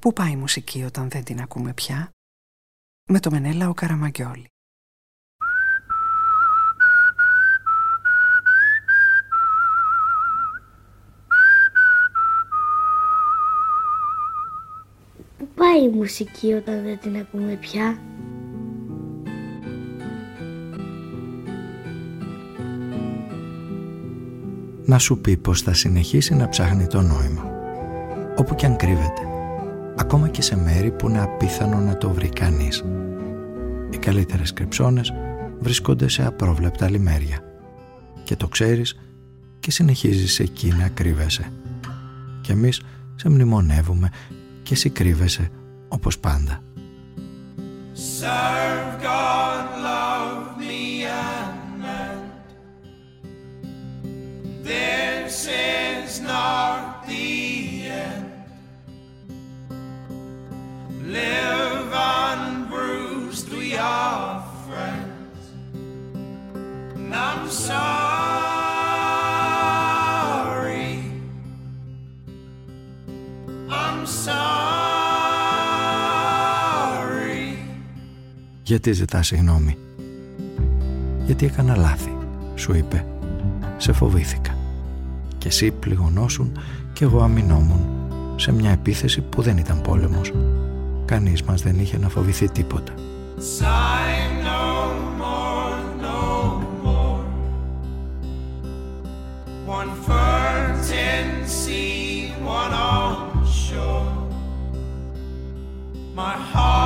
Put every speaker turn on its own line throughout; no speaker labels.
Πού πάει η μουσική όταν δεν την ακούμε πια; Με το Μενέλα ο Καραμαγκιόλη.
Πού πάει η μουσική όταν δεν την ακούμε πια;
Να σου πει πως θα συνεχίσει να ψάχνει το νόημα. Όπου και αν κρύβεται. Ακόμα και σε μέρη που είναι απίθανο να το βρει κανείς. Οι καλύτερες κρυψώνες βρίσκονται σε απρόβλεπτα λιμέρια. Και το ξέρεις και συνεχίζεις εκεί να κρύβεσαι. Και εμείς σε μνημονεύουμε και εσύ κρύβεσαι όπως πάντα. Serve God, Live unbruised, we are friends. And I'm sorry. I'm sorry. Γιατί ζητάς συγγνώμη; Γιατί έκανα λάθη, σου είπε. Σε φοβήθηκα. Και εσύ πληγωνόσουν και εγώ αμυνόμουν σε μια επίθεση που δεν ήταν πόλεμος. Κανείς μας δεν είχε να φοβηθεί τίποτα. One one on shore. My heart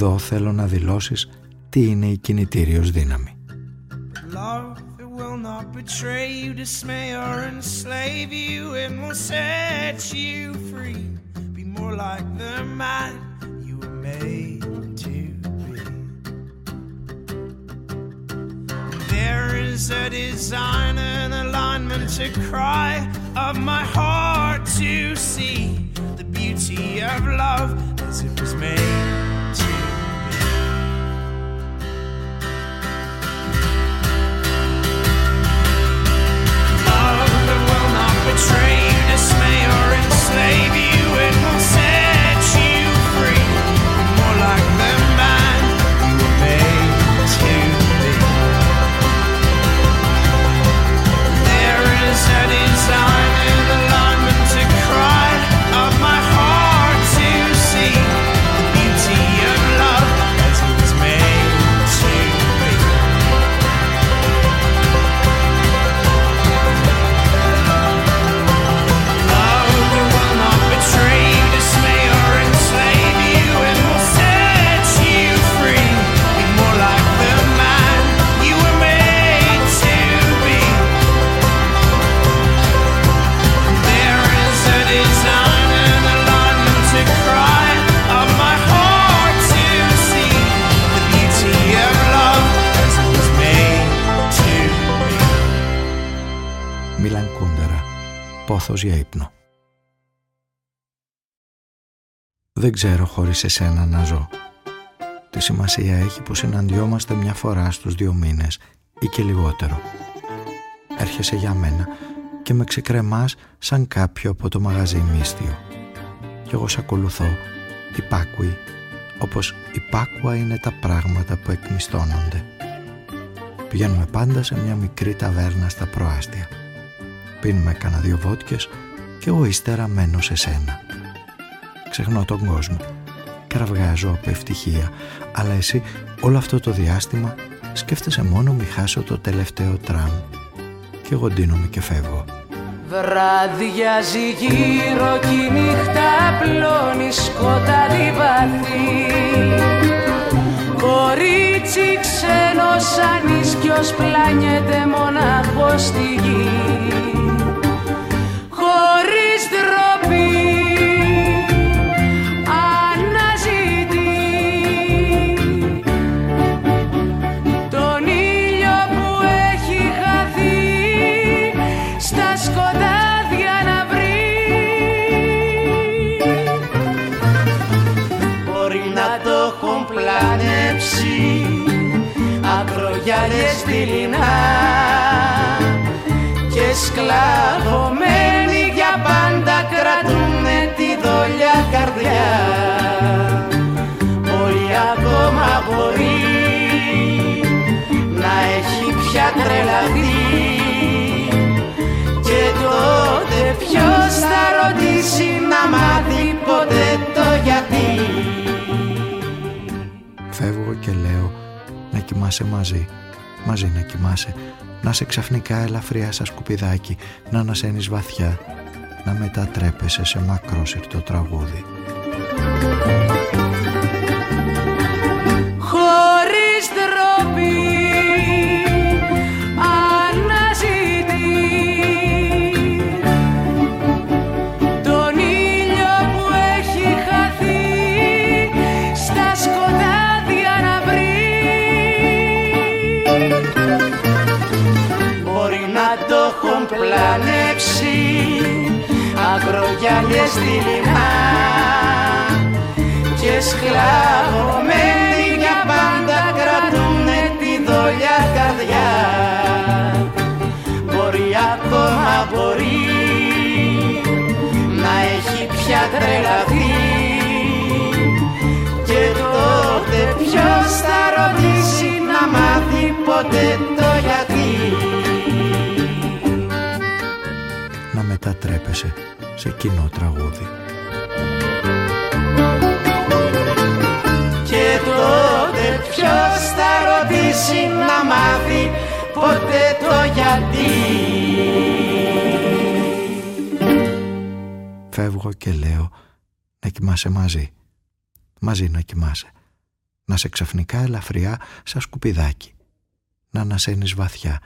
Εδώ θέλω να δηλώσεις τι είναι η κινητήριος δύναμη. Love that will not betray you, dismay or enslave you, it will set you free. Be more like the man you were made to be. There is a design and alignment to cry of my heart to see the beauty of love as it was made πόθος για ύπνο. Δεν ξέρω χωρίς εσένα να ζω. Τι σημασία έχει που συναντιόμαστε μια φορά στους δύο μήνες ή και λιγότερο. Έρχεσαι για μένα και με ξεκρεμάς σαν κάποιο από το μαγαζί μύστιο. Κι εγώ σε ακολουθώ, υπάκουη, όπως υπάκουα είναι τα πράγματα που εκμισθώνονται. Πηγαίνουμε πάντα σε μια μικρή ταβέρνα στα προάστια. Πίνουμε κανένα δύο βότκες και εγώ ύστερα μένω σε σένα. Ξεχνώ τον κόσμο. Κραυγάζω από ευτυχία. Αλλά εσύ όλο αυτό το διάστημα σκέφτεσαι μόνο μη χάσω το τελευταίο τραμ. Και εγώ ντύνομαι και φεύγω.
Βραδιάζει γύρω κι η νύχτα απλώνει σκοτάδι βαθύ Κορίτσι ξένος ανίσκιος πλάνιεται μονάχος στη γη αν
ζει, τον
ήλιο που έχει χαθεί στα σκοτάδια, να βρει.
Μπορεί να το έχουν πλανέψει, αβρογιάννε στη λινά και σκλαβομένε πάντα κρατούνε τη δόλια καρδιά. Μπορεί ακόμα μπορεί να έχει πια τρελαθεί. Και τότε ποιος θα ρωτήσει να μάθει ποτέ το γιατί.
Φεύγω και λέω να κοιμάσαι μαζί, μαζί να κοιμάσαι. Να σε ξαφνικά ελαφριά σαν σκουπιδάκι, να ανασένεις βαθιά, να μετατρέπεσαι σε μακρόσυρτο τραγούδι.
Αγρογιάλιες στη λιμά. Και σκλαβωμένοι για πάντα κρατούνε τη δόλια καρδιά. Μπορεί ακόμα μπορεί να έχει πια τρελαθεί. Και τότε ποιος θα ρωτήσει να μάθει ποτέ το γιατί.
Μετατρέπεσαι σε κοινό τραγούδι.
Και τότε ποιος θα ρωτήσει να μάθει ποτέ το γιατί.
Φεύγω και λέω να κοιμάσαι μαζί. Μαζί να κοιμάσαι. Να σε ξαφνικά ελαφριά σαν σκουπιδάκι. Να ανασένεις βαθιά.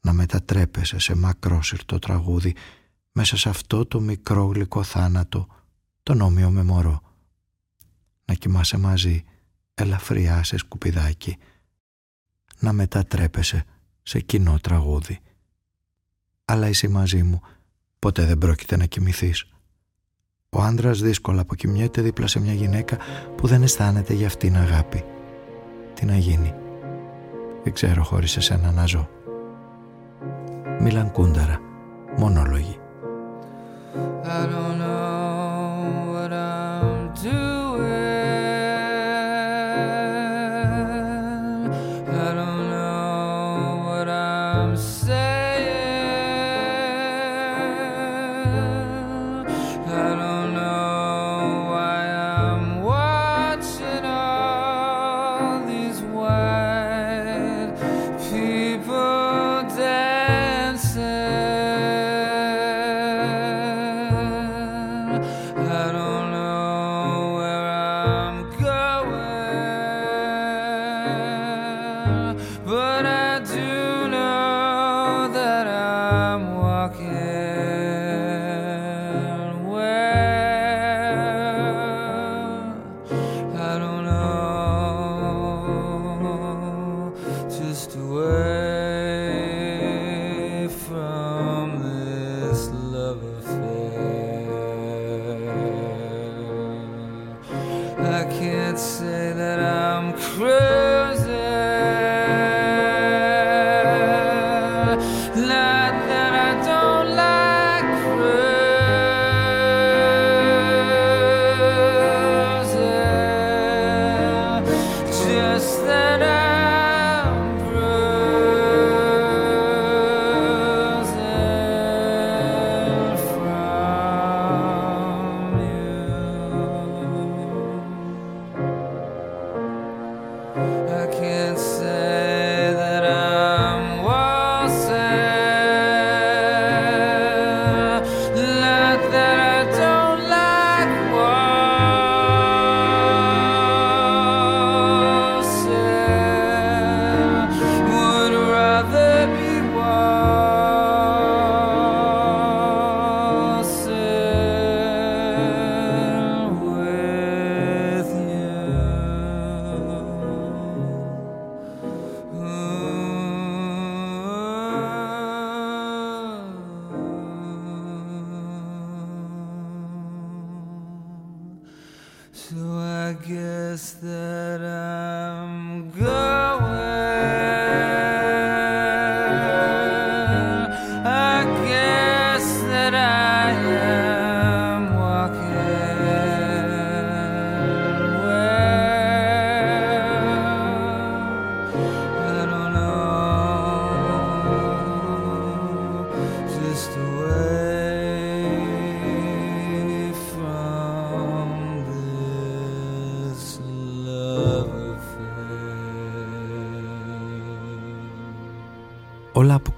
Να μετατρέπεσαι σε μακρόσυρτο τραγούδι μέσα σε αυτό το μικρό γλυκό θάνατο τον όμοιο με μωρό. Να κοιμάσαι μαζί ελαφριά σε σκουπιδάκι, να μετατρέπεσαι σε κοινό τραγούδι. Αλλά εσύ μαζί μου ποτέ δεν πρόκειται να κοιμηθείς. Ο άντρας δύσκολα αποκοιμιέται δίπλα σε μια γυναίκα που δεν αισθάνεται για αυτήν αγάπη. Τι να γίνει; Δεν ξέρω χωρίς εσένα να ζω. Μίλαν Κούνταρα. Μονόλογοι.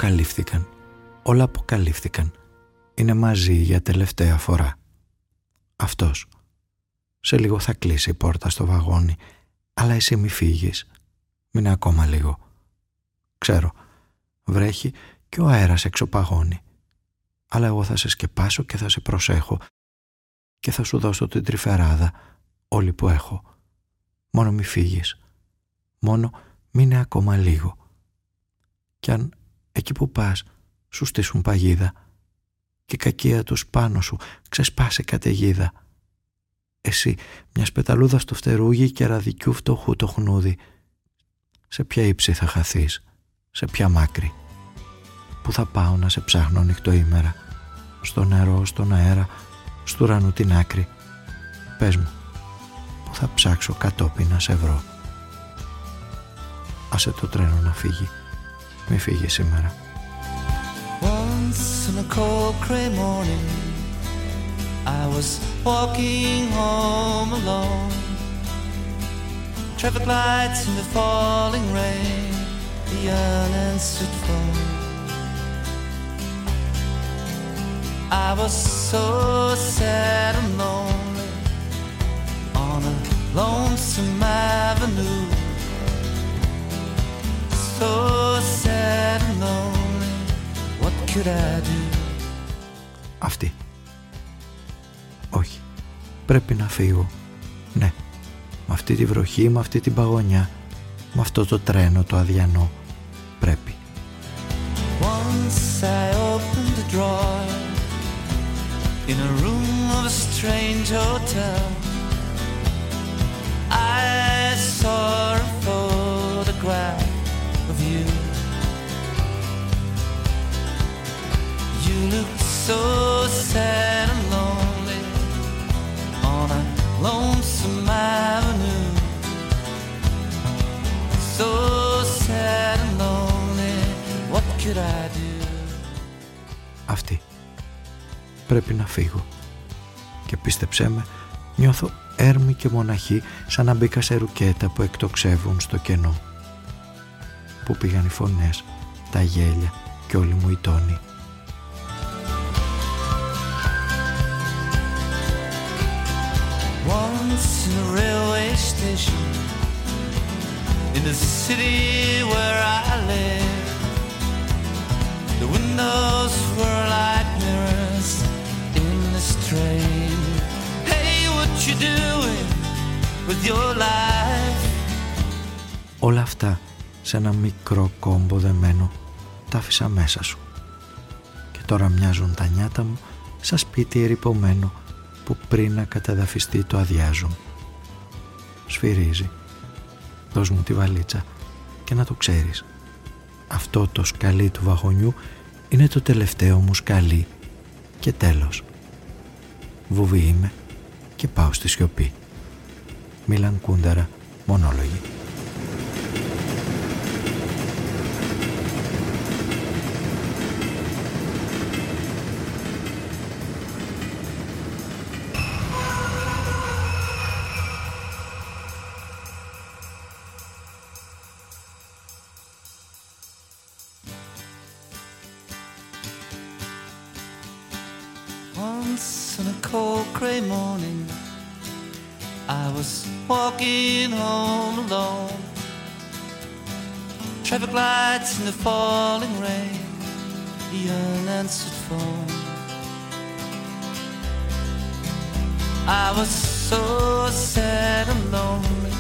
Αποκαλύφθηκαν. Όλα αποκαλύφθηκαν. Είναι μαζί για τελευταία φορά. Αυτός. Σε λίγο θα κλείσει η πόρτα στο βαγόνι, αλλά εσύ μη φύγεις. Μείνε ακόμα λίγο. Ξέρω, βρέχει και ο αέρας εξωπαγώνει. Αλλά εγώ θα σε σκεπάσω και θα σε προσέχω και θα σου δώσω την τρυφεράδα όλη που έχω. Μόνο μη φύγεις. Μόνο μείνε ακόμα λίγο. Κι αν εκεί που πας σου στήσουν παγίδα και η κακία τους πάνω σου ξεσπάσει καταιγίδα. Εσύ μιας πεταλούδας στο φτερούγι και ραδικιού φτωχού το χνούδι. Σε ποια ύψη θα χαθείς, σε ποια μάκρη. Πού θα πάω να σε ψάχνω νυχτό ήμερα, στο νερό, στον αέρα, στου ουρανού την άκρη. Πες μου, πού θα ψάξω κατόπιν να σε βρω. Άσε το τρένο να φύγει. Μη φύγει σήμερα.
Once in a cold gray morning, I was walking home alone. Traffic lights in the falling rain, the unanswered phone. I was so sad and lonely on a lonesome avenue. So sad and lonely, what could I do?
Αυτή. Όχι. Πρέπει να φύγω. Ναι. Με αυτή τη βροχή, με αυτή την παγωνιά, με αυτό το τρένο το αδιανό. Πρέπει.
Once I opened a drawer in a room of a strange hotel. I saw a so sad and lonely on a lonesome avenue. So sad and lonely, what could I do?
Αυτή. Πρέπει να φύγω. Και πίστεψέ με, νιώθω έρμη και μοναχή σαν να μπήκα σε ρουκέτα που εκτοξεύουν στο κενό. Πού πήγαν οι φωνές, τα γέλια και όλοι μου οι τόνοι.
Once in a railway station in the city where I live, the windows were like mirrors in this train. Hey, what you doing with your life?
Όλα αυτά σε ένα μικρό κόμπο δεμένο τα άφησα μέσα σου. Και τώρα μοιάζουν τα νιάτα μου σαν σπίτι ερυπωμένο που πριν να καταδαφιστεί το αδειάζουν. Σφυρίζει. Δώσ' μου τη βαλίτσα και να το ξέρεις. Αυτό το σκαλί του βαγονιού είναι το τελευταίο μου σκαλί και τέλος. Βουβή είμαι και πάω στη σιωπή. Μίλαν Κούνταρα, μονόλογοι.
In the falling rain, the unanswered phone. I was so sad and lonely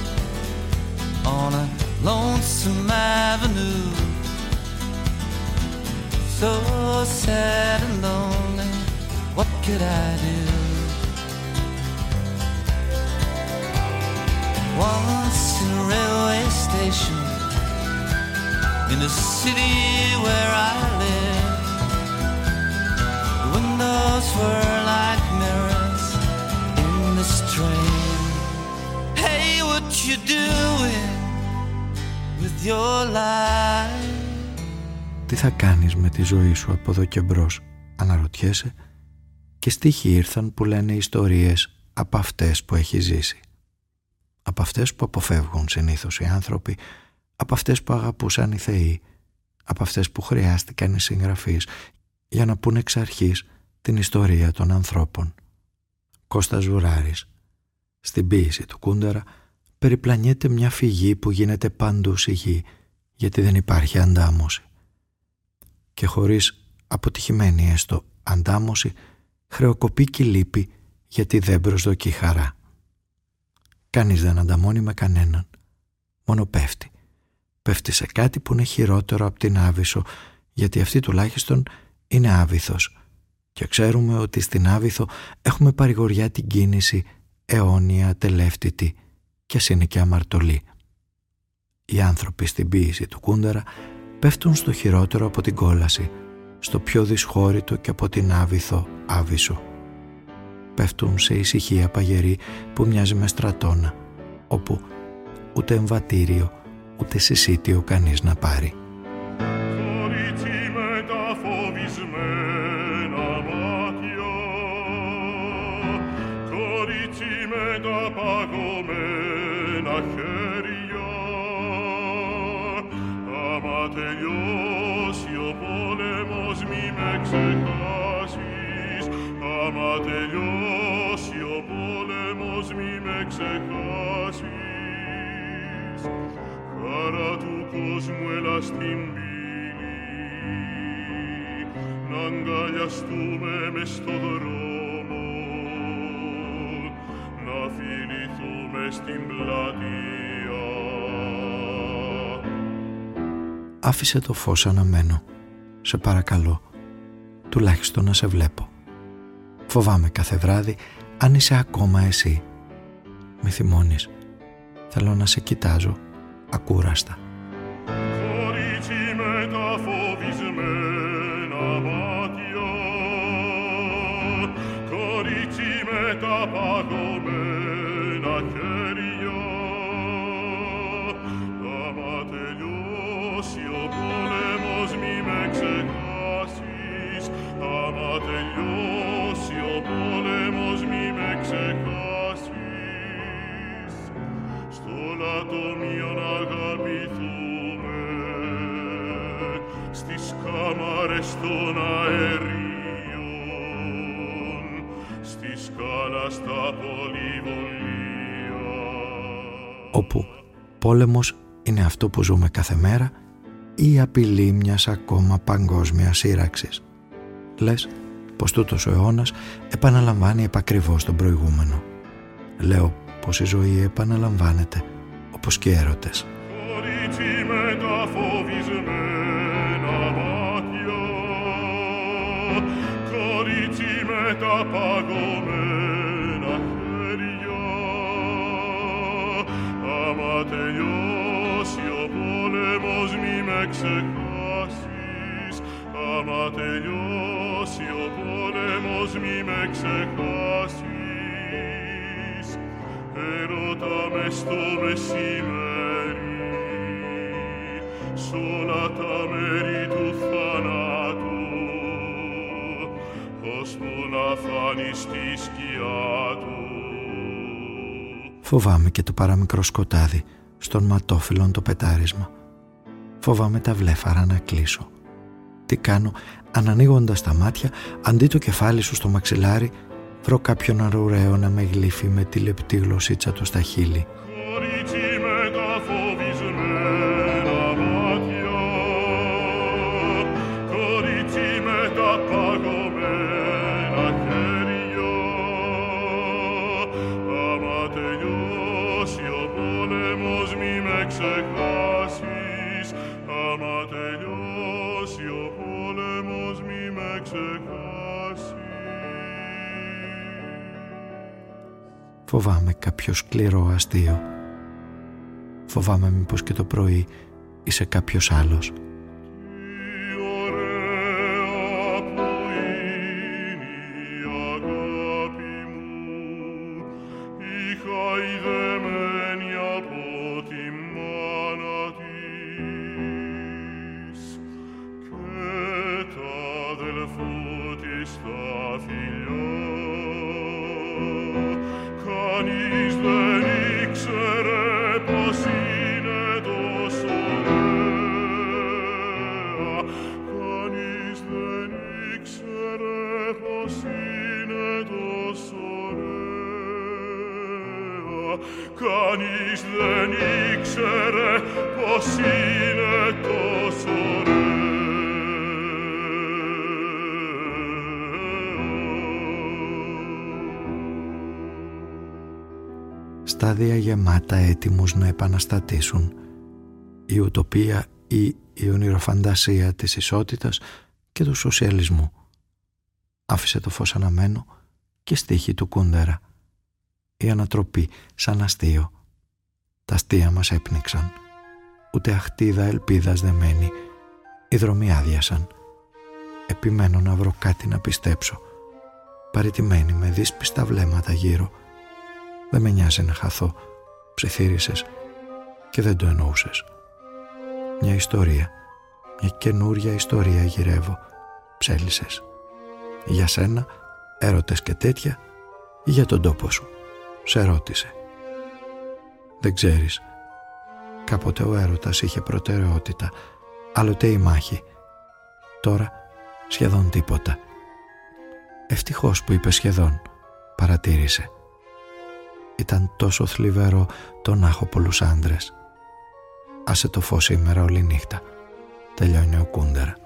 on a lonesome avenue. So sad and lonely, what could I do? Once in a railway station in the city where I live, the windows were like mirrors in this train. Hey, what you doing with your life?
Τι θα κάνεις με τη ζωή σου από εδώ και μπρος, αναρωτιέσαι και στίχοι ήρθαν που λένε ιστορίες από αυτές που έχεις ζήσει. Από αυτές που αποφεύγουν συνήθως οι άνθρωποι, από αυτές που αγαπούσαν οι θεοί, από αυτές που χρειάστηκαν οι συγγραφείς για να πούν εξ αρχής την ιστορία των ανθρώπων. Κώστας Βουράρης Στην ποίηση του Κούντερα περιπλανιέται μια φυγή που γίνεται παντού σιγή γιατί δεν υπάρχει αντάμωση. Και χωρίς αποτυχημένη έστω αντάμωση χρεοκοπεί και λύπη γιατί δεν προσδοκεί χαρά. Κανείς δεν ανταμώνει με κανέναν. Μόνο πέφτει. Πέφτει σε κάτι που είναι χειρότερο από την Άβυσσο, γιατί αυτή τουλάχιστον είναι Άβυθος. Και ξέρουμε ότι στην Άβυθο έχουμε παρηγοριά την κίνηση αιώνια, τελεύτητη και ας είναι και αμαρτωλή. Οι άνθρωποι στην ποίηση του Κούντερα πέφτουν στο χειρότερο από την κόλαση, στο πιο δυσχόρητο και από την Άβυθο Άβυσσο πέφτουν σε ησυχία παγερή που μοιάζει με στρατόνα, όπου ούτε εμβατήριο, ούτε συσίτιο κανείς να πάρει.
Κορίτσι με τα φοβισμένα μάτια. Κορίτσι με τα παγωμένα χέρια. Άμα τελειώσει ο πόλεμος μη με ξεχάσεις Χαρά του κόσμου έλα στην πύλη Να αγκαλιαστούμε μες στο δρόμο Να φιληθούμε στην πλατεία
Άφησε το φως αναμένο. Σε παρακαλώ, τουλάχιστον να σε βλέπω. Φοβάμαι κάθε βράδυ αν είσαι ακόμα εσύ. Μη θυμώνεις. Θέλω να σε κοιτάζω ακούραστα.
Κορίτσι με τα
Όπου πόλεμος είναι αυτό που ζούμε κάθε μέρα ή η απειλή μιας ακόμα παγκόσμιας σύραξης. Λες πως τούτος ο αιώνας επαναλαμβάνει επακριβώς τον προηγούμενο. Λέω πως η ζωή επαναλαμβάνεται όπως και οι έρωτες.
Κορίτσι με τα φοβισμένα μάτια Κορίτσι με τα παγωμένα Άμα τελειώσει ο πόλεμος μη με ξεχάσεις Άμα τελειώσει ο πόλεμος μη με ξεχάσεις Έρωτα μες στο μεσημέρι σ' όλα τα μέρη του θανάτου ώσπου να φανείς τη σκιά του.
Φοβάμαι και το παραμικρό σκοτάδι στον ματόφυλλον το πετάρισμα. Φοβάμαι τα βλέφαρα να κλείσω. Τι κάνω αν ανοίγοντας τα μάτια αντί το κεφάλι σου στο μαξιλάρι βρω κάποιον αρουραίο να με γλύφει με τη λεπτή γλωσσίτσα του στα χείλη. Φοβάμαι κάποιο σκληρό αστείο. Φοβάμαι μήπως και το πρωί είσαι κάποιος άλλος.
Έτοιμους να επαναστατήσουν η ουτοπία ή η ονειροφαντασία της ισότητας και του σοσιαλισμού. Άφησε το φως αναμένο και στίχη του Κούντερα. Η ανατροπή σαν αστείο. Τα αστεία μας έπνιξαν. Ούτε αχτίδα ελπίδας δεν μένει. Οι δρομοί άδειασαν. Επιμένω να βρω κάτι να πιστέψω. Παριτημένη με δύσπιστα βλέμματα γύρω. Δεν με νοιάζει να χαθώ. Ψιθύρισες και δεν το εννοούσες. Μια ιστορία. Μια καινούρια ιστορία γυρεύω. Ψέλισες. Για σένα, έρωτες και τέτοια ή για τον τόπο σου. Σε ρώτησε. Δεν ξέρεις. Κάποτε ο έρωτας είχε προτεραιότητα. Άλλοτε η μάχη. Τώρα σχεδόν τίποτα. Ευτυχώς που είπε σχεδόν. Παρατήρησε. Ήταν τόσο θλιβερό το να έχω πολλούς άντρες. Άσε το φως σήμερα όλη νύχτα. Τελειώνει ο Κούντερα.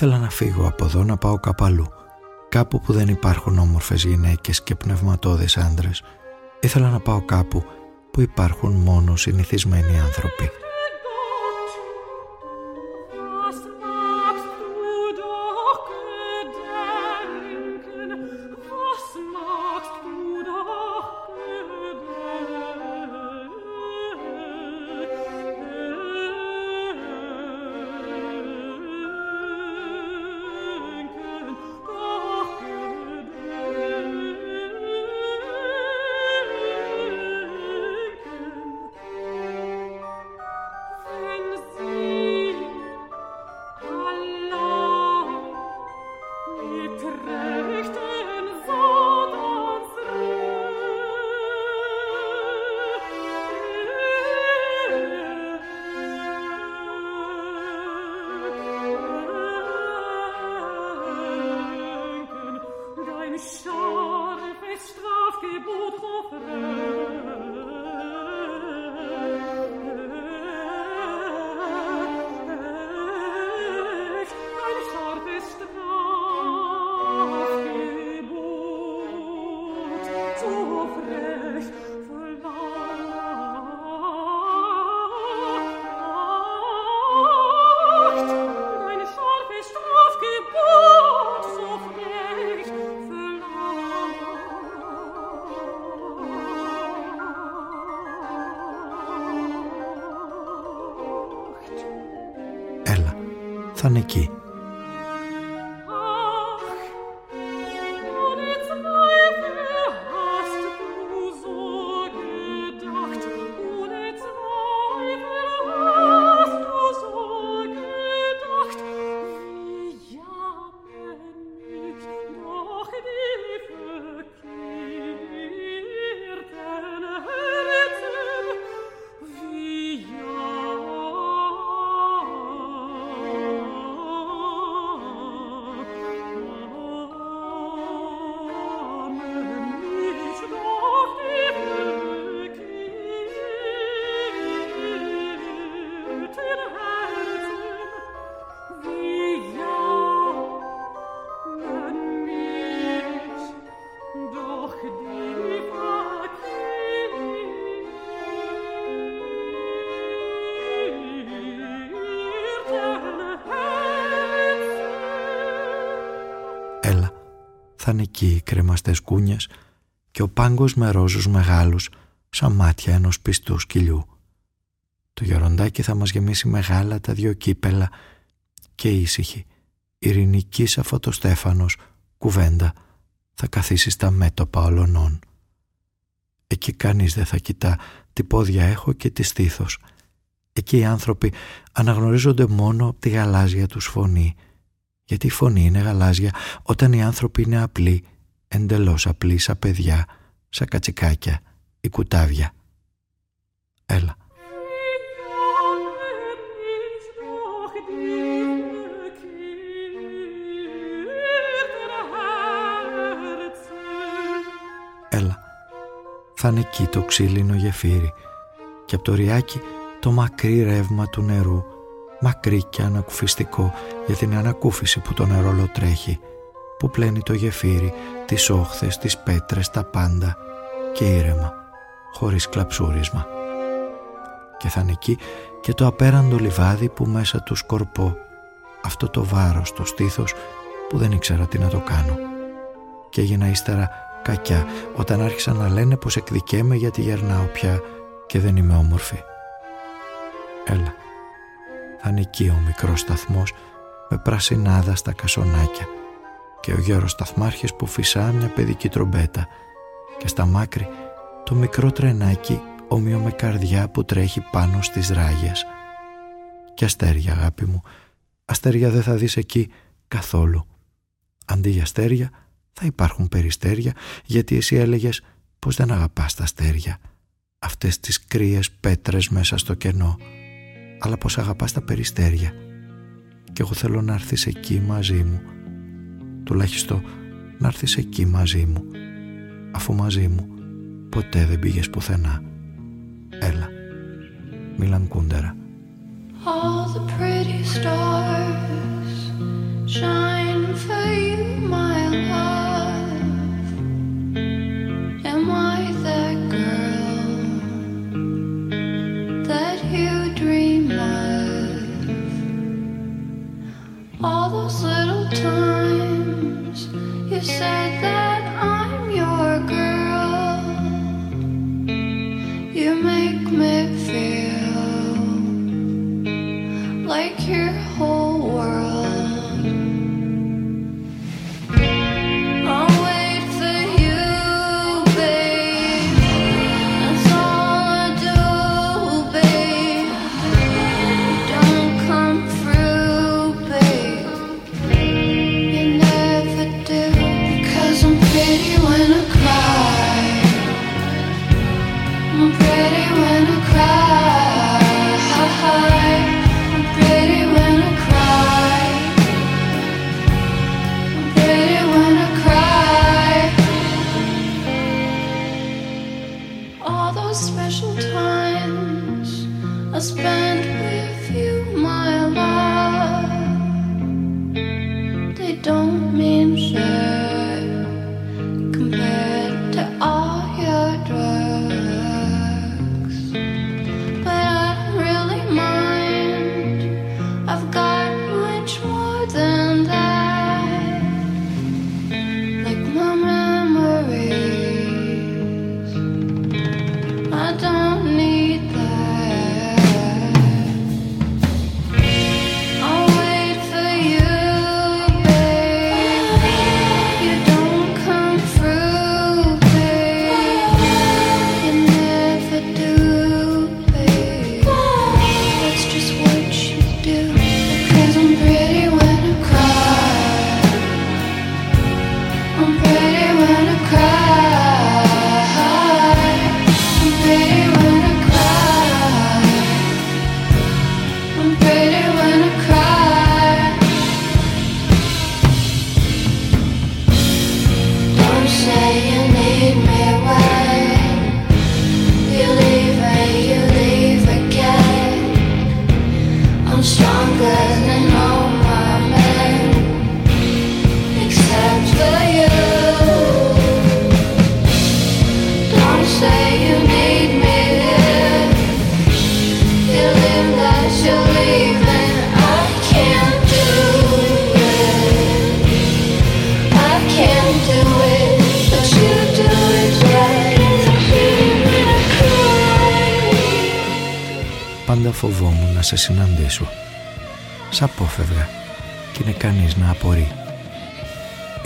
Ήθελα να φύγω από εδώ να πάω κάπου Κάπου που δεν υπάρχουν όμορφες γυναίκες και πνευματώδεις άντρες. Ήθελα να πάω κάπου που υπάρχουν μόνο συνηθισμένοι άνθρωποι. Θα είναι εκεί
οι κρεμαστές κούνιες και ο πάγκος με ρόζους μεγάλους σαν μάτια ενός πιστού σκυλιού. Το γεροντάκι θα μας γεμίσει μεγάλα τα δυο κύπελα και ήσυχη, ειρηνική σαν φωτοστέφανος, κουβέντα, θα καθίσει στα μέτωπα ολονών. Εκεί κανείς δεν θα κοιτά τι πόδια έχω και τι στήθος. Εκεί οι άνθρωποι αναγνωρίζονται μόνο από τη γαλάζια τους φωνή. Γιατί η φωνή είναι γαλάζια όταν οι άνθρωποι είναι απλοί, εντελώς απλοί σαν παιδιά, σαν κατσικάκια ή κουτάβια. Έλα. Έλα. Θα είναι εκεί το ξύλινο γεφύρι και από το ριάκι το μακρύ ρεύμα του νερού μακρύ και ανακουφιστικό για την ανακούφιση που το νερό τρέχει που πλένει το γεφύρι, τις όχθες, τις πέτρες, τα πάντα και ήρεμα, χωρίς κλαψούρισμα. Και θα είναι εκεί και το απέραντο λιβάδι που μέσα του σκορπώ, αυτό το βάρος, το στήθος που δεν ήξερα τι να το κάνω. Και έγινα ύστερα κακιά όταν άρχισαν να λένε πως εκδικέμαι γιατί γερνάω πια και δεν είμαι όμορφη. Έλα, θα είναι εκεί ο μικρός σταθμός με πρασινάδα στα κασονάκια και ο γέρος σταθμάρχης που φυσά μια παιδική τρομπέτα και στα μάκρη το μικρό τρενάκι όμοιο με καρδιά που τρέχει πάνω στις ράγες. Και αστέρια αγάπη μου, αστέρια δεν θα δεις εκεί καθόλου. Αντί για αστέρια θα υπάρχουν περιστέρια γιατί εσύ έλεγες πως δεν αγαπάς τα αστέρια. Αυτές τις κρύες πέτρες μέσα στο κενό. Αλλά πως αγαπάς τα περιστέρια. Και εγώ θέλω να έρθεις εκεί μαζί μου. Τουλάχιστον να έρθεις εκεί μαζί μου. Αφού μαζί μου ποτέ δεν πήγες πουθενά. Έλα. Μίλαν Κούντερα. All the pretty stars shine for you, my love. Times. You said that All those special times I spent with you, my love, they don't mean shit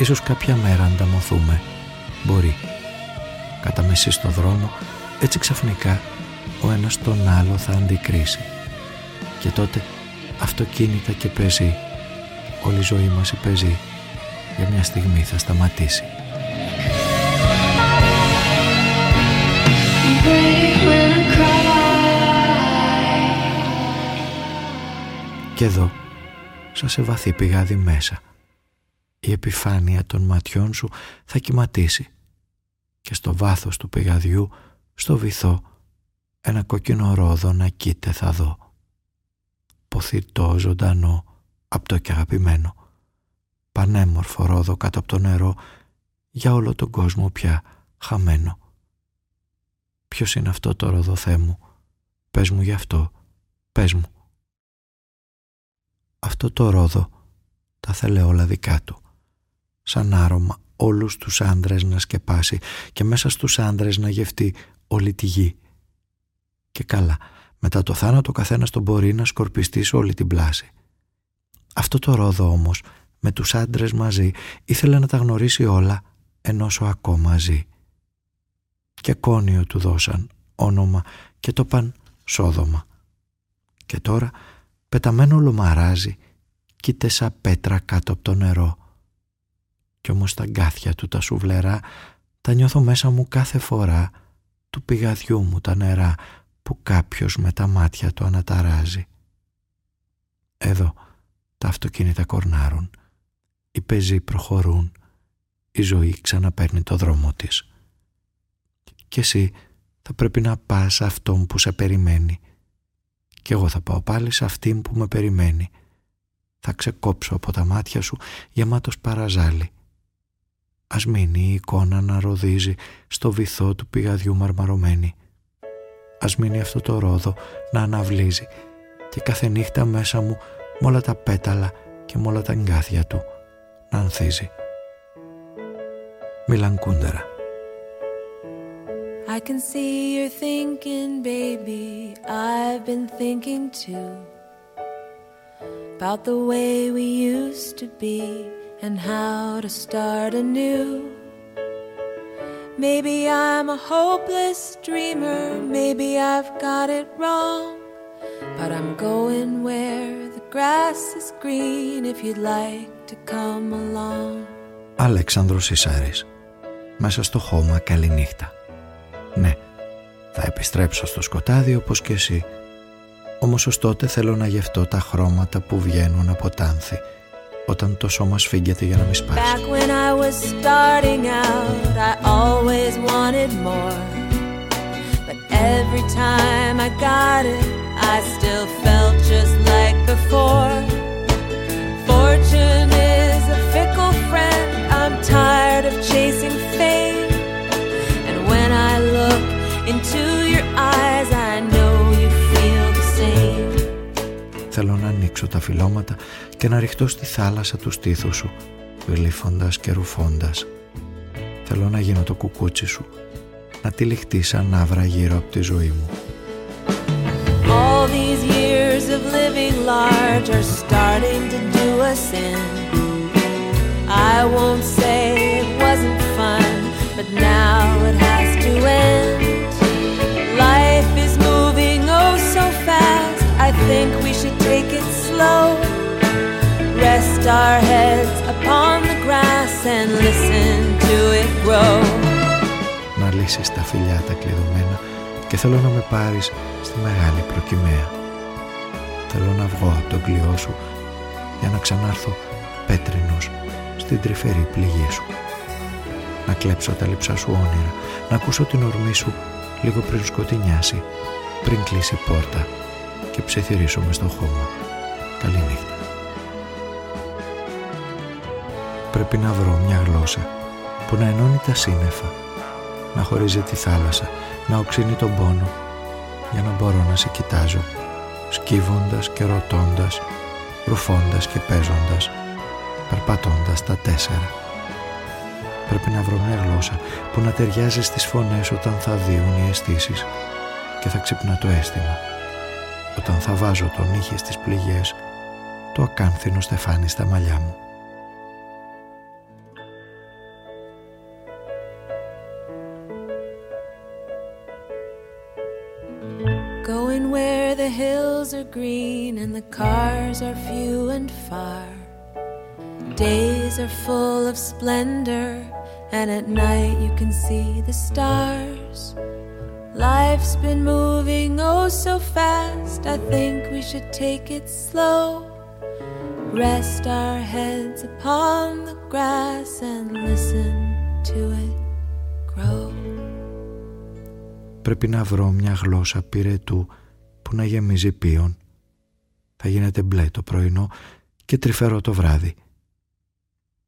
Ίσως κάποια μέρα ανταμωθούμε. Μπορεί. Κατά μεσή στο δρόμο, έτσι ξαφνικά, ο ένας τον άλλο θα αντικρίσει. Και τότε αυτοκίνητα και πεζή. Όλη η ζωή μας η πεζή. Για μια στιγμή θα σταματήσει. Και εδώ, σαν σε βαθύ πηγάδι μέσα, η επιφάνεια των ματιών σου θα κυματίσει και στο βάθος του πηγαδιού, στο βυθό, ένα κόκκινο ρόδο να κοίται θα δω. Ποθητό, ζωντανό, απ' και αγαπημένο. Πανέμορφο ρόδο κάτω από το νερό, για όλο τον κόσμο πια χαμένο. Ποιος είναι αυτό το ρόδο, Θεέ μου, πες μου γι' αυτό, πες μου. Αυτό το ρόδο τα θέλε όλα δικά του σαν άρωμα όλους τους άντρες να σκεπάσει και μέσα στους άντρες να γευτεί όλη τη γη. Και καλά, μετά το θάνατο καθένας τον μπορεί να σκορπιστεί σε όλη την πλάση. Αυτό το ρόδο όμως με τους άντρες μαζί ήθελε να τα γνωρίσει όλα ενώ ο ακόμα ζει. Και κόνιο του δώσαν όνομα και το παν σόδομα. Και τώρα πεταμένο λομαράζει κοίται σαν πέτρα κάτω από το νερό κι όμως τα γκάθια του τα σουβλερά τα νιώθω μέσα μου κάθε φορά του πηγαδιού μου τα νερά που κάποιος με τα μάτια του αναταράζει. Εδώ τα αυτοκίνητα κορνάρουν, οι πεζοί προχωρούν, η ζωή ξαναπαίρνει το δρόμο της. Και εσύ θα πρέπει να πας σε αυτόν που σε περιμένει και εγώ θα πάω πάλι σε αυτήν που με περιμένει. Θα ξεκόψω από τα μάτια σου γεμάτος παραζάλι Ας μείνει η εικόνα να ροδίζει στο βυθό του πηγαδιού μαρμαρωμένη. Ας μείνει αυτό το ρόδο να αναβλύζει και κάθε νύχτα μέσα μου με όλα τα πέταλα και με όλα τα εγκάθια του να ανθίζει. Μιλάν Κούντερα
I can see you're thinking, baby, I've been thinking too About the way we used to be and how to start anew. Maybe I'm a hopeless dreamer, maybe I've got it wrong. But I'm going where the grass is green if you'd like to come along.
Αλέξανδρος Ισάρης Μέσα στο χώμα καληνύχτα Ναι, θα επιστρέψω στο σκοτάδι όπως και εσύ Όμως ως τότε θέλω να γευτώ τα χρώματα που βγαίνουν από τάνθη όταν το σώμα σφίγγεται για να μην σπάσει. Back when I was starting out, I always wanted more. But every time I got it, I still felt just like before. Fortune is a fickle friend, I'm tired of chasing fame. And when I look into your eyes, I know Θέλω να ανοίξω τα φυλώματα και να ρηχτώ στη θάλασσα του στήθους σου, γλύφοντας και ρουφώντας. Θέλω να γίνω το κουκούτσι σου, να τυλιχτεί σαν άβρα γύρω από τη ζωή μου. All these years of living large are starting to do us in. I won't say it wasn't fun, but now it has to end. Life is moving oh so fast, I think we should take it slow. rest our heads upon the grass and listen to it grow. Να λύσεις τα φιλιά τα κλειδωμένα και θέλω να με πάρεις στη μεγάλη προκυμαία. Θέλω να βγω από τον κλειό σου για να ξανάρθω πέτρινος στην τρυφερή πληγή σου. Να κλέψω τα λείψα σου όνειρα, να ακούσω την ορμή σου λίγο πριν σκοτεινιάσει, πριν κλείσει η πόρτα και ψιθυρίσω με στο χώμα. Καληνύχτα. πρέπει να βρω μια γλώσσα που να ενώνει τα σύννεφα, να χωρίζει τη θάλασσα, να οξύνει τον πόνο, για να μπορώ να σε κοιτάζω, σκύβοντας και ρωτώντας, ρουφώντας και παίζοντας, περπατώντας τα τέσσερα. Πρέπει να βρω μια γλώσσα που να ταιριάζει στις φωνές όταν θα δίουν οι αισθήσεις και θα ξυπνά το αίσθημα. Όταν θα βάζω τον ήχη στις πληγές το ακάνθινο στεφάνι στα μαλλιά μου.
Going where the hills are green and the cars are few and far. Days are full of splendor, and at night you can see the stars. Life's been moving oh so fast. I think we should take it slow. Rest our heads upon the grass and listen to it grow.
Πρέπει να βρω μια γλώσσα πυρετού που να γεμίζει πίον. Θα γίνεται μπλε το πρωινό και τρυφερό το βράδυ.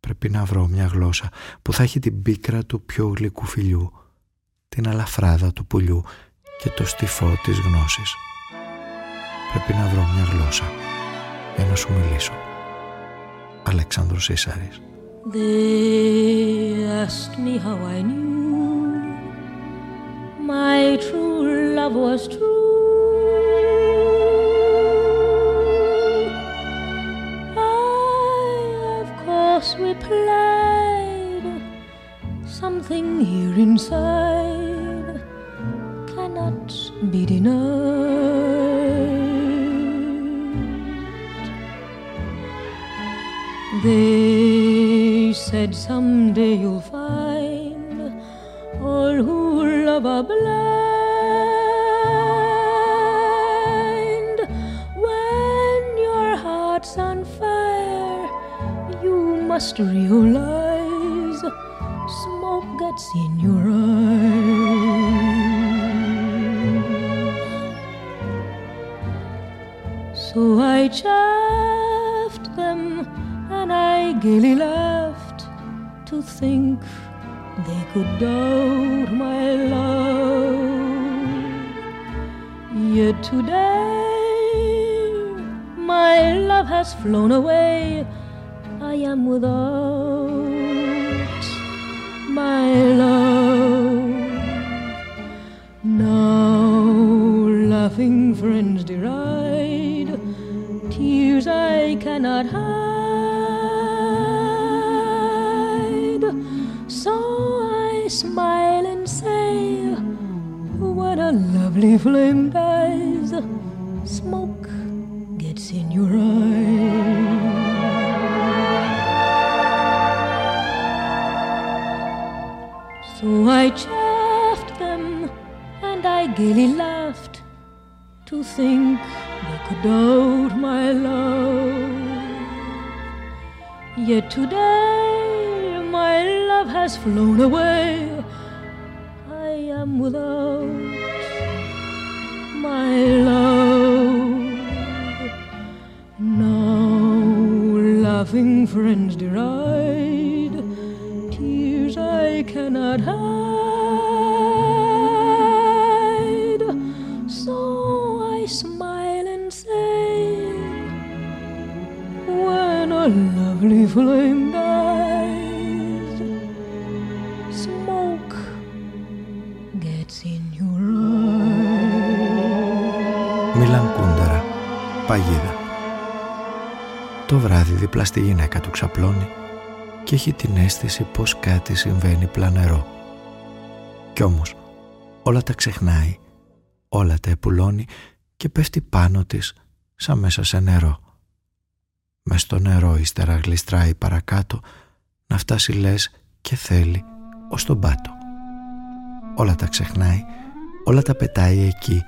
Πρέπει να βρω μια γλώσσα που θα έχει την πίκρα του πιο γλυκού φιλιού, την αλαφράδα του πουλιού και το στυφό της γνώσης. Πρέπει να βρω μια γλώσσα για να σου μιλήσω. Αλέξανδρος Ίσαρης
They asked me how I knew my true love was true. I, of course, replied, something here inside cannot be denied. They said someday you'll find all who love are blind. When your heart's on fire, you must realize think they could doubt my love. Yet today my love has flown away. I am without friends deride tears I cannot hide. So I smile and say, when a lovely flame
παγίδα. Το βράδυ δίπλα στη γυναίκα του ξαπλώνει και έχει την αίσθηση πως κάτι συμβαίνει πλανερό. Κι όμως όλα τα ξεχνάει, όλα τα επουλώνει και πέφτει πάνω της σαν μέσα σε νερό. Μες στο νερό ύστερα γλιστράει παρακάτω να φτάσει λες και θέλει ως τον πάτο. Όλα τα ξεχνάει, όλα τα πετάει εκεί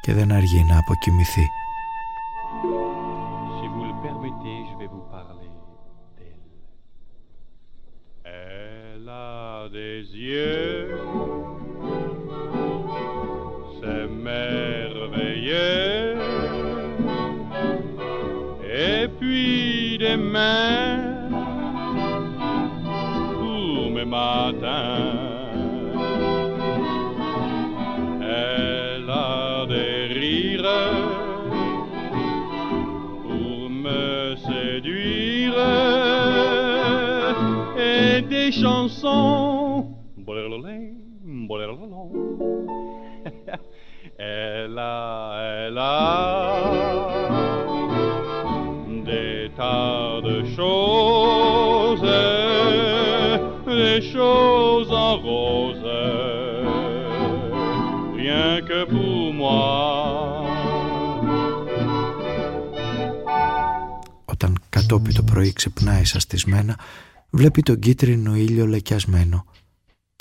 και δεν αργεί να αποκοιμηθεί.
Yeux, c'est merveilleux, et puis des mains pour mes matins. Elle a des rires pour me séduire et des chansons. bolero. Έλα, έλα, des tas de choses, des choses en rose, rien que pour moi.
Όταν κατόπι το πρωί ξυπνάει σαστισμένα, βλέπει τον κίτρινο ήλιο λακιασμένο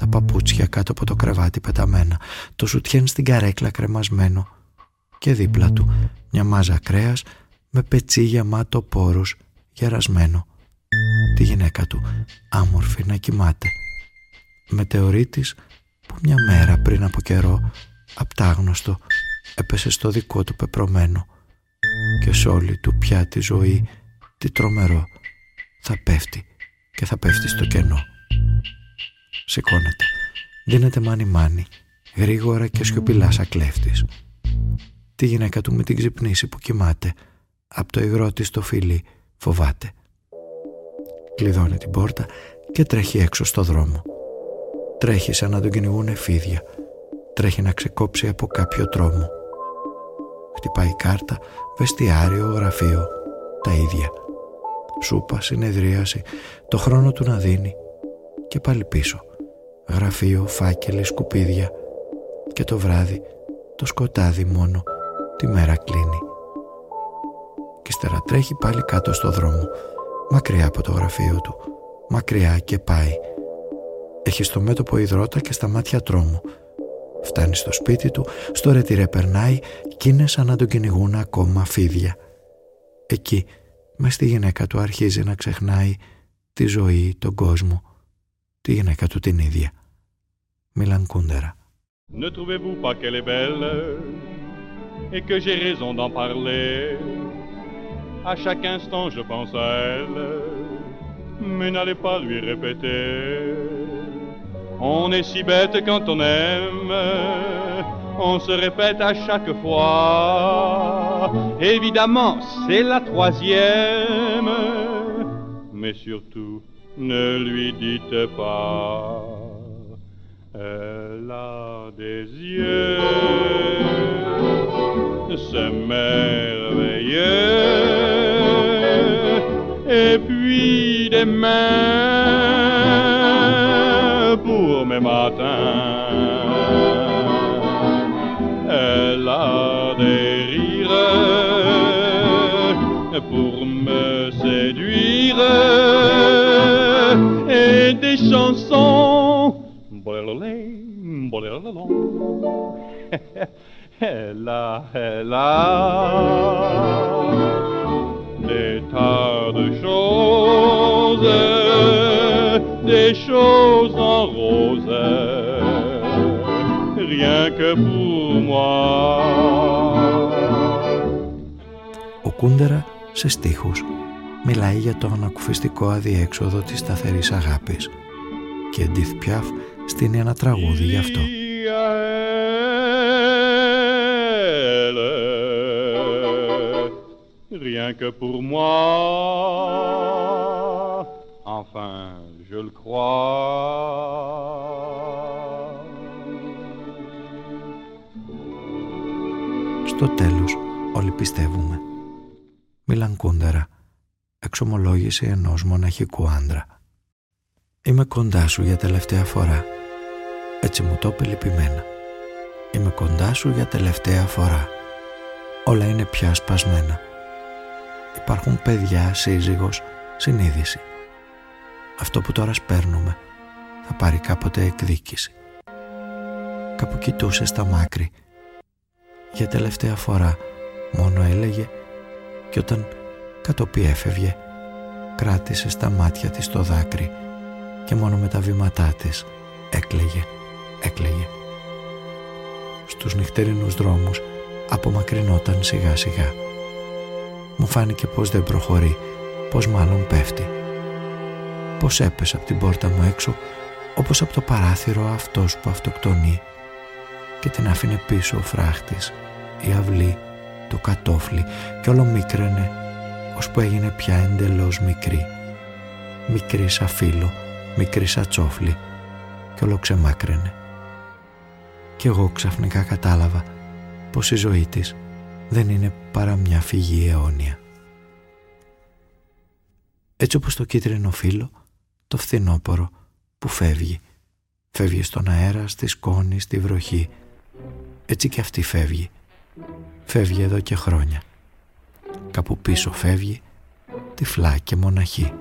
τα παπούτσια κάτω από το κρεβάτι πεταμένα, το σουτιέν στην καρέκλα κρεμασμένο και δίπλα του μια μάζα κρέας με πετσί γεμάτο πόρους γερασμένο. Τη γυναίκα του άμορφη να κοιμάται. Μετεωρίτης που μια μέρα πριν από καιρό απτάγνωστο έπεσε στο δικό του πεπρωμένο και σε όλη του πια τη ζωή τι τρομερό θα πέφτει και θα πέφτει στο κενό. Σηκώνεται. Δίνεται μάνι μάνι, γρήγορα και σιωπηλά σαν κλέφτης. Τη γυναίκα του με την ξυπνήσει που κοιμάται, από το υγρό της το φίλι φοβάται. Κλειδώνει την πόρτα και τρέχει έξω στο δρόμο. Τρέχει σαν να τον κυνηγούν εφίδια. Τρέχει να ξεκόψει από κάποιο τρόμο. Χτυπάει κάρτα, βεστιάριο, γραφείο, τα ίδια. Σούπα, συνεδρίαση, το χρόνο του να δίνει και πάλι πίσω γραφείο, φάκελοι, σκουπίδια και το βράδυ το σκοτάδι μόνο τη μέρα κλείνει. Και ύστερα τρέχει πάλι κάτω στο δρόμο, μακριά από το γραφείο του, μακριά και πάει. Έχει στο μέτωπο υδρότα και στα μάτια τρόμο. Φτάνει στο σπίτι του, στο ρετυρέ περνάει κι είναι σαν να τον κυνηγούν ακόμα φίδια. Εκεί, μες στη γυναίκα του αρχίζει να ξεχνάει τη ζωή, τον κόσμο τη γυναίκα του την ίδια. Μίλαν Κούντερα.
Ne trouvez-vous pas qu'elle est belle et que j'ai raison d'en parler À chaque instant je pense à elle, mais n'allez pas lui répéter. On est si bête quand on aime, on se répète à chaque fois. Évidemment, c'est la troisième, mais surtout, ne lui dites pas. Elle a des yeux, c'est merveilleux, et puis des mains pour mes matins. Elle a des rires pour me séduire et des chansons. Elle a, elle a des tas de choses, des choses en rose, rien que pour moi.
Ο Κούντερα σε στίχους μιλάει για το ανακουφιστικό αδιέξοδο της σταθερής αγάπης και Ντιθ Πιάφ στείνει ένα τραγούδι γι' αυτό.
Rien que pour moi, enfin je le crois.
Στο τέλος όλοι πιστεύουμε. Μίλαν Κούντερα εξομολόγηση ενός μοναχικού άντρα. Είμαι κοντά σου για τελευταία φορά. Έτσι μου το είπε λυπημένα. Είμαι κοντά σου για τελευταία φορά. Όλα είναι πια σπασμένα. Υπάρχουν παιδιά, σύζυγος, συνείδηση. Αυτό που τώρα σπέρνουμε θα πάρει κάποτε εκδίκηση. Κάπου κοιτούσες στα μάκρη. Για τελευταία φορά μόνο έλεγε και όταν κατοπί έφευγε κράτησε στα μάτια της το δάκρυ και μόνο με τα βήματά της έκλαιγε, έκλαιγε. Στους νυχτερινούς δρόμους απομακρυνόταν σιγά σιγά. Μου φάνηκε πως δεν προχωρεί, πως μάλλον πέφτει. Πως έπεσε από την πόρτα μου έξω όπως από το παράθυρο αυτός που αυτοκτονεί και την άφηνε πίσω ο φράχτης, η αυλή, το κατόφλι και όλο μίκραινε ώσπου έγινε πια εντελώς μικρή. Μικρή σαν φύλλο, μικρή σαν τσόφλι και όλο ξεμάκραινε. Κι εγώ ξαφνικά κατάλαβα πως η ζωή της δεν είναι παρά μια φυγή αιώνια. Έτσι όπως το κίτρινο φύλλο, το φθινόπορο που φεύγει. Φεύγει στον αέρα, στη σκόνη, στη βροχή. Έτσι και αυτή φεύγει. Φεύγει εδώ και χρόνια. Κάπου πίσω φεύγει, τυφλά και μοναχή.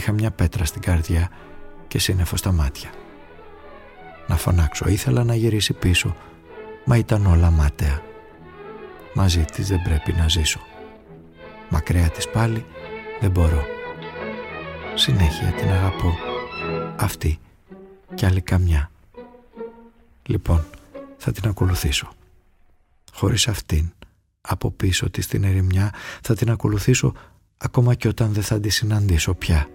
Είχα μια πέτρα στην καρδιά και σύννεφο στα μάτια. Να φωνάξω, ήθελα να γυρίσει πίσω, μα ήταν όλα μάταια. Μαζί της δεν πρέπει να ζήσω. Μακριά της πάλι δεν μπορώ. Συνέχεια την αγαπώ. Αυτή και άλλη καμιά. Λοιπόν, θα την ακολουθήσω. Χωρίς αυτήν, από πίσω της την ερημιά, θα την ακολουθήσω ακόμα και όταν δεν θα τη συναντήσω πια.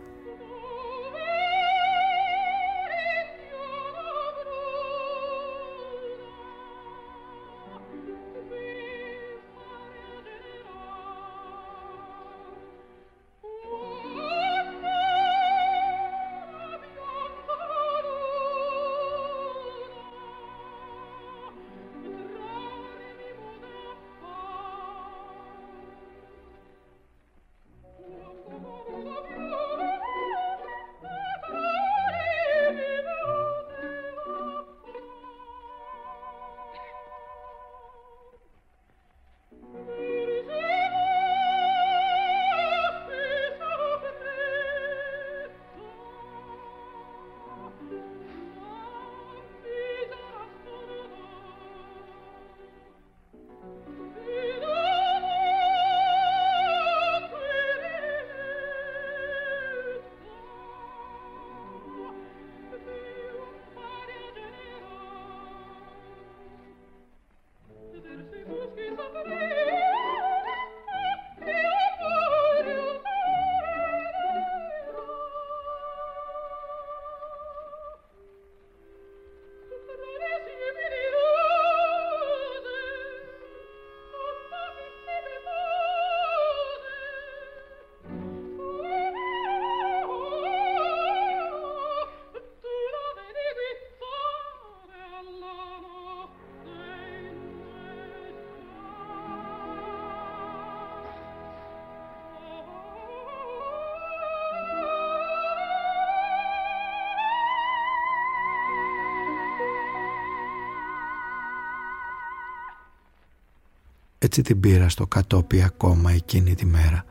Έτσι την πήρα στο κατόπι ακόμα εκείνη τη μέρα.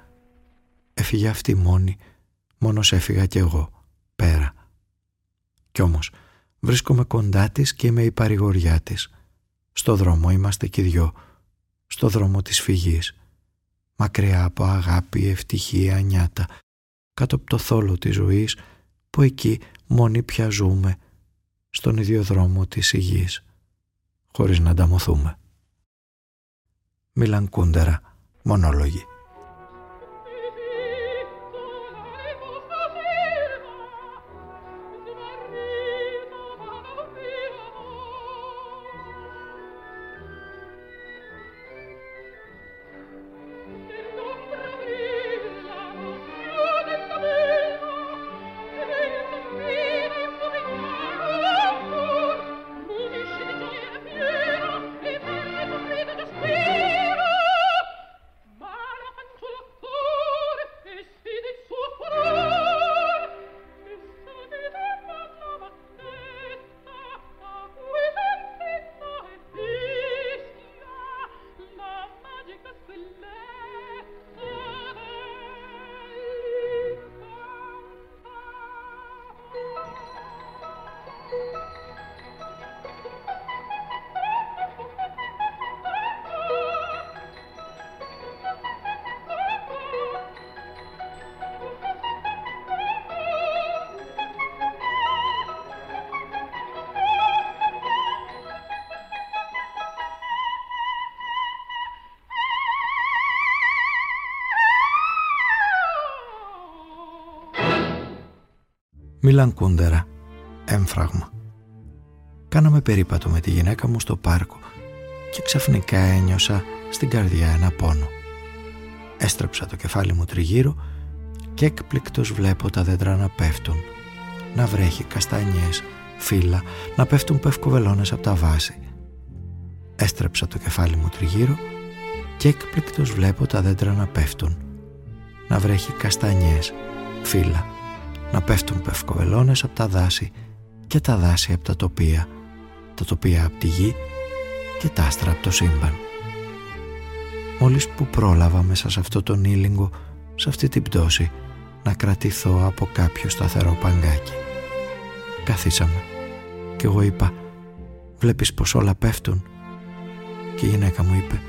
Έφυγε αυτή μόνη, μόνος έφυγα κι εγώ, πέρα. Κι όμως βρίσκομαι κοντά της και είμαι η παρηγοριά της. Στο δρόμο είμαστε κι δυο, στο δρόμο της φυγής. Μακριά από αγάπη, ευτυχία, νιάτα, κάτω από το θόλο της ζωής, που εκεί μόνοι πια ζούμε, στον ίδιο δρόμο της υγιής, χωρίς να ανταμωθούμε. Μίλαν Κούντερα, μονόλογοι. Μίλαν Κούντερα, έμφραγμα. Κάναμε περίπατο με τη γυναίκα μου στο πάρκο και ξαφνικά ένιωσα στην καρδιά ένα πόνο. Έστρεψα το κεφάλι μου τριγύρω και έκπληκτος βλέπω τα δέντρα να πέφτουν, να βρέχει καστανιές, φύλλα, να πέφτουν πευκοβελώνες από τα βάση. Έστρεψα το κεφάλι μου τριγύρω και έκπληκτος βλέπω τα δέντρα να πέφτουν, να βρέχει καστανιές, φύλλα, να πέφτουν πευκοβελώνες από τα δάση και τα δάση από τα τοπία, τα τοπία από τη γη και τα άστρα από το σύμπαν. Μόλις που πρόλαβα μέσα σε αυτό τον ήλιγκο, σε αυτή την πτώση, να κρατηθώ από κάποιο σταθερό παγκάκι. Καθίσαμε και εγώ είπα «Βλέπεις πως όλα πέφτουν» και η γυναίκα μου είπε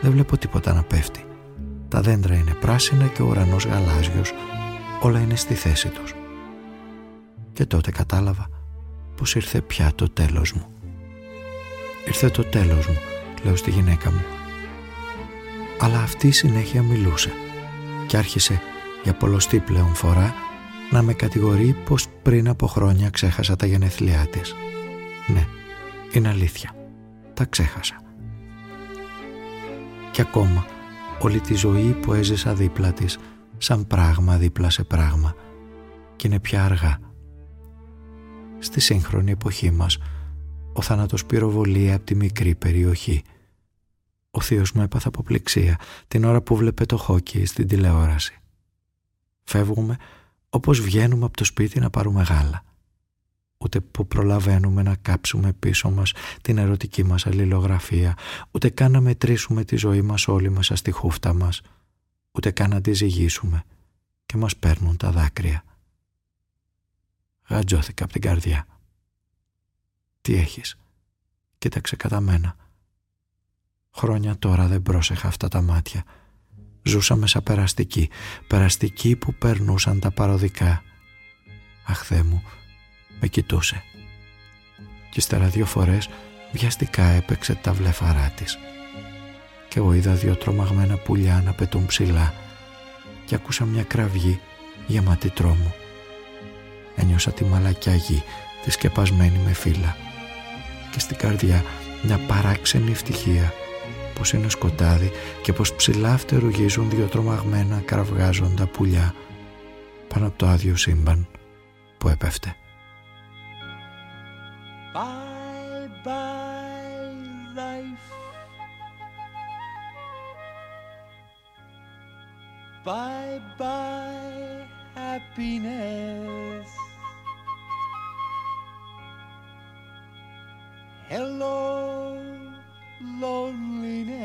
«Δεν βλέπω τίποτα να πέφτει. Τα δέντρα είναι πράσινα και ο ουρανός γαλάζιος, όλα είναι στη θέση τους». Και τότε κατάλαβα πως ήρθε πια το τέλος μου. Ήρθε το τέλος μου, λέω στη γυναίκα μου. Αλλά αυτή συνέχεια μιλούσε και άρχισε για πολλωστή πλέον φορά να με κατηγορεί πως πριν από χρόνια ξέχασα τα γενέθλιά της. Ναι, είναι αλήθεια. Τα ξέχασα. Και ακόμα όλη τη ζωή που έζησα δίπλα της σαν πράγμα δίπλα σε πράγμα και είναι πια αργά. Στη σύγχρονη εποχή μας ο θάνατος πυροβολεί από τη μικρή περιοχή. Ο θείος μου έπαθε αποπληξία την ώρα που βλέπε το χόκι στην τηλεόραση. Φεύγουμε όπως βγαίνουμε από το σπίτι να πάρουμε γάλα. Ούτε που προλαβαίνουμε να κάψουμε πίσω μας την ερωτική μας αλληλογραφία, ούτε καν να μετρήσουμε τη ζωή μας όλοι μέσα στη χούφτα μας, ούτε καν να τη ζυγίσουμε και μας παίρνουν τα δάκρυα. Γατζώθηκα από την καρδιά. Τι έχεις; Κοίταξε κατά μένα. Χρόνια τώρα δεν πρόσεχα αυτά τα μάτια. Ζούσαμε σαν περαστική. Περαστική που περνούσαν τα παροδικά. Αχ μου, με κοιτούσε. Και ύστερα δύο φορές βιαστικά έπαιξε τα βλεφαρά της. Και εγώ είδα δύο τρομαγμένα πουλιά να πετούν ψηλά και ακούσα μια κραυγή γεμάτη τρόμο. Ένιωσα τη μαλακιά γη, τη σκεπασμένη με φύλλα και στην καρδιά μια παράξενη ευτυχία πως είναι σκοτάδι και πως ψηλά φτερουγίζουν δύο τρομαγμένα κραυγάζοντα πουλιά πάνω από το άδειο σύμπαν που έπεφτε.
Bye bye life. Bye bye happiness. Hello, loneliness.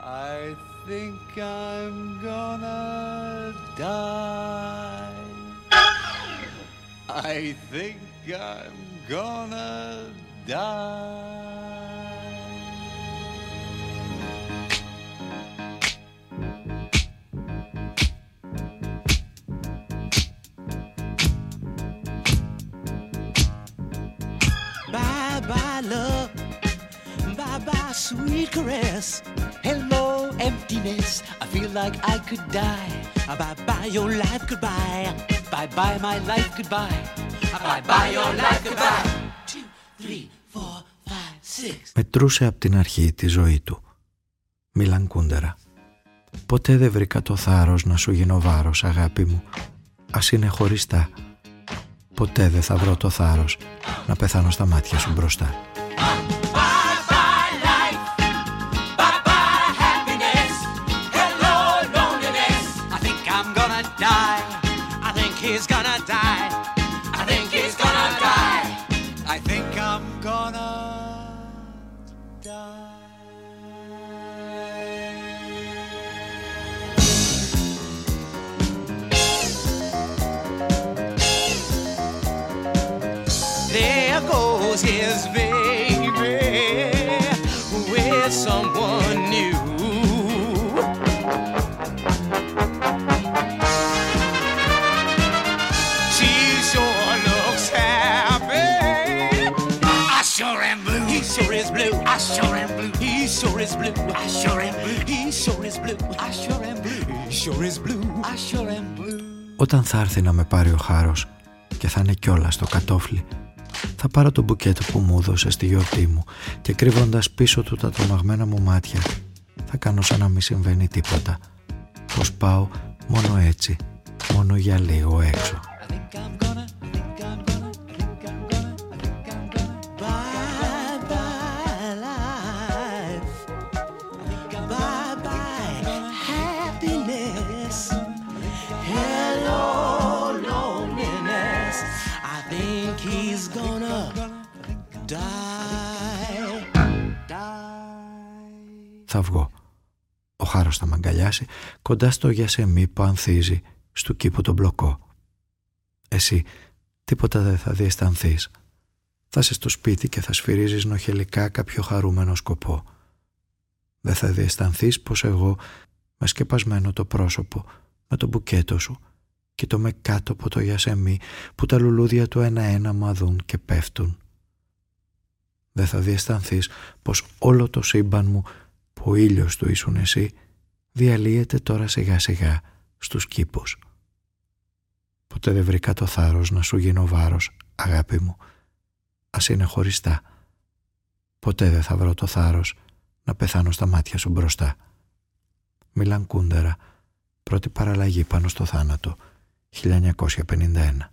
I think I'm gonna die. I think I'm gonna die.
Bye bye, love. Bye bye, sweet caress. Hello, emptiness. I feel like I could die. Bye bye, your life goodbye. Bye bye, my life goodbye. Bye bye, your life goodbye. Two, three, four, five, six.
Μετρούσε από την αρχή τη ζωή του. Μίλαν Κούντερα. Ποτέ δεν βρήκα το θάρρος να σου γίνω βάρος, αγάπη μου. Ας είναι χωριστά. Ποτέ δεν θα βρω το θάρρος να πεθάνω στα μάτια σου μπροστά.
Blue. I sure am blue. He sure is blue. I sure am blue. He sure is blue. I sure am blue.
Όταν θα έρθει να με πάρει ο χάρος και θα είναι κιόλα στο κατόφλι, θα πάρω το μπουκέτο που μου έδωσε στη γιορτή μου και κρύβοντας πίσω του τα τρομαγμένα μου μάτια θα κάνω σαν να μην συμβαίνει τίποτα. Πως πάω μόνο έτσι, μόνο για λίγο έξω. Θα βγω. Ο χάρος θα μ' αγκαλιάσει κοντά στο γιασεμί που ανθίζει στο κήπο τον μπλοκό. Εσύ τίποτα δεν θα διαισθανθείς. Θα είσαι στο σπίτι και θα σφυρίζεις νοχελικά κάποιο χαρούμενο σκοπό. Δεν θα διαισθανθείς πως εγώ με σκεπασμένο το πρόσωπο, με το μπουκέτο σου, το με κάτω από το γιασεμί που τα λουλούδια του ένα-ένα μαδούν και πέφτουν. Δεν θα διαισθανθείς πως όλο το σύμπαν μου που ο ήλιος του ήσουν εσύ διαλύεται τώρα σιγά σιγά στους κήπους. Ποτέ δεν βρήκα το θάρρος να σου γίνω βάρος, αγάπη μου. Ας είναι χωριστά. Ποτέ δεν θα βρω το θάρρος να πεθάνω στα μάτια σου μπροστά. Μιλάν Κούντερα, πρώτη παραλλαγή πάνω στο θάνατο, 1951.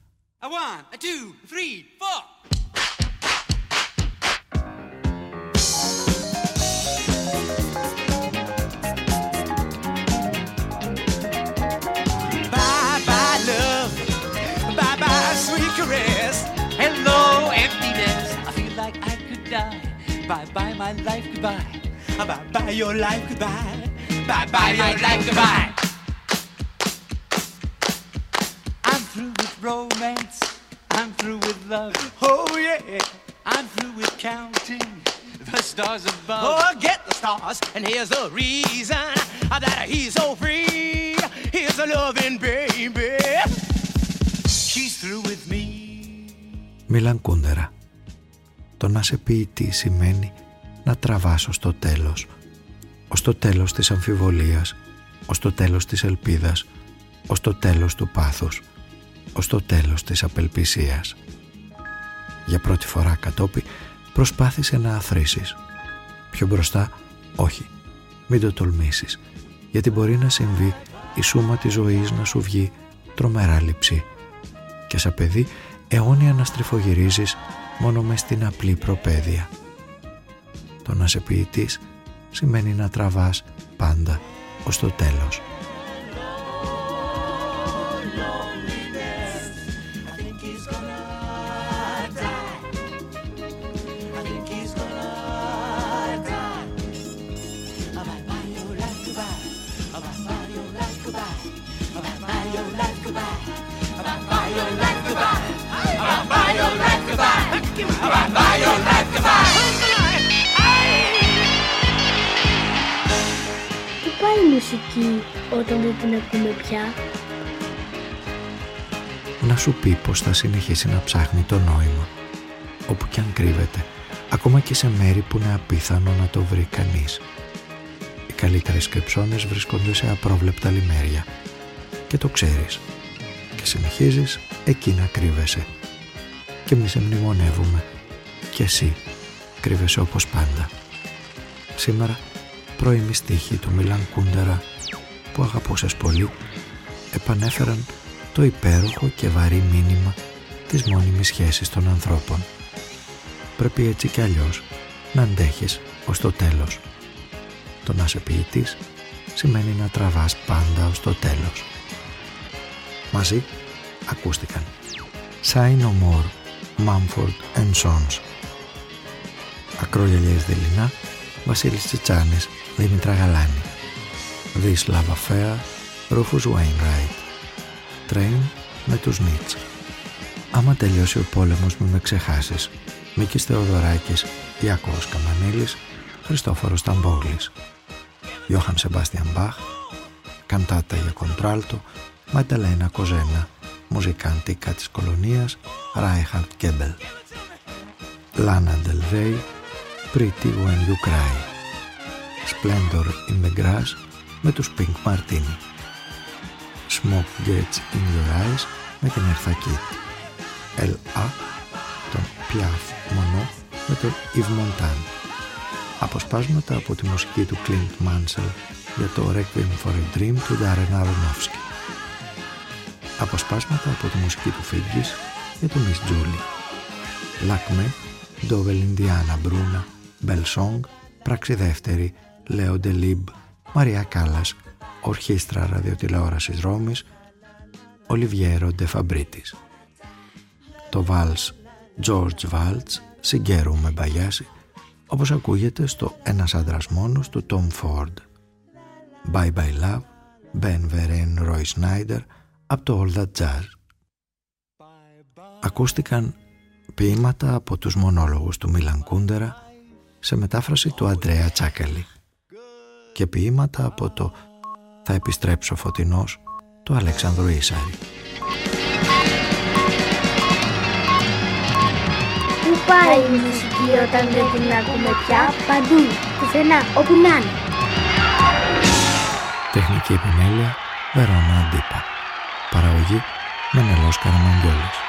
Bye bye my life goodbye. Bye bye your life goodbye. Bye bye your life goodbye. I'm through with romance. I'm through with love. Oh yeah. I'm through with counting the stars above. Oh, Forget the stars, and here's the reason that he's so free. He's a loving baby. She's through with me.
Milan Kundera. Το να σε ποιητή σημαίνει να τραβάς ως το τέλος. Ως το τέλος της αμφιβολίας, ως το τέλος της ελπίδας, ως το τέλος του πάθους, ως το τέλος της απελπισίας. Για πρώτη φορά κατόπι προσπάθησε να αθρήσεις. Πιο μπροστά, όχι, μην το τολμήσεις, γιατί μπορεί να συμβεί η σούμα της ζωής να σου βγει τρομερά λειψή και σαν παιδί αιώνια να στριφογυρίζεις μόνο μες στην απλή προπαίδεια. Το να σε ποιητής σημαίνει να τραβάς πάντα ως το τέλος. Σου πει πως θα συνεχίσει να ψάχνει το νόημα, όπου κι αν κρύβεται, ακόμα και σε μέρη που είναι απίθανο να το βρει κανείς. Οι καλύτερες κρυψώνες βρίσκονται σε απρόβλεπτα λιμέρια και το ξέρεις και συνεχίζεις εκεί να κρύβεσαι και εμείς σε μνημονεύουμε και εσύ κρύβεσαι όπως πάντα. Σήμερα πρώιμη στίχη του Μιλάν Κούντερα που αγαπούσες πολύ επανέφεραν το υπέροχο και βαρύ μήνυμα της μόνιμης σχέσης των ανθρώπων. Πρέπει έτσι κι αλλιώς να αντέχεις ως το τέλος. Το να σε ποιητής σημαίνει να τραβάς πάντα ως το τέλος. Μαζί ακούστηκαν Say No More, Mumford and Sons Ακρόγελιες Δελινά, Βασίλης Τσιτσάνης Δήμητρα Γαλάνη This Love Affair Rufus Wainwright Train με τους Νίτς. Άμα τελειώσει ο πόλεμος μην με ξεχάσεις. Μίκης Θεοδωράκης Ιακώος Καμανίλης Χριστόφορος Ταμπόγλης Ιώχαν Σεμπάστιαν Μπαχ Καντάτα για κοντράλτο Μαντελένα Κοζένα Μουζικάντικα της κολονίας Ράιχαρτ Κέμπελ. Λάνα Ντελβέη Pretty When You Cry. Splendor in the Grass με τους Pink Martini. Smoke Gets in Your Eyes με την Ερθα Κίτ. L.A. τον Piaf Μονό με τον Yves Montand. Αποσπάσματα από τη μουσική του Clint Mansell για το Requiem for a Dream του Darren Aronofsky. Αποσπάσματα από τη μουσική του Figgies για το Miss Julie. Λάκμε, Ντόβελ Ινδιάνα Μπρούνα, Bell Song, πράξη δεύτερη, Λέο Ντελίμπ, Μαρία Κάλλας, Ορχήστρα Ραδιοτηλεόρασης Ρώμης, Ολιβιέρο Ντεφαμπρίτης. Το βάλς George Waltz, Συγκέρου με μπαγιάση, όπως ακούγεται στο «Ένας άντρας μόνος» του Tom Ford. Bye Bye Love, Ben Vereen Roy Snyder, από το All That Jazz. Ακούστηκαν ποίηματα από τους μονόλογους του Μίλαν Κούντερα σε μετάφραση του Αντρέα Τσάκαλη και ποίηματα από το «Θα επιστρέψω φωτεινός» του Αλέξανδρου Ίσαρη.
Πού πάει η μουσική όταν δεν την ακούμε πια; Παντού, πουθενά, όπου να είναι.
Τεχνική επιμέλεια Βερόνα Αντίπα Παραγωγή Μενελός Καραμαγγιόλ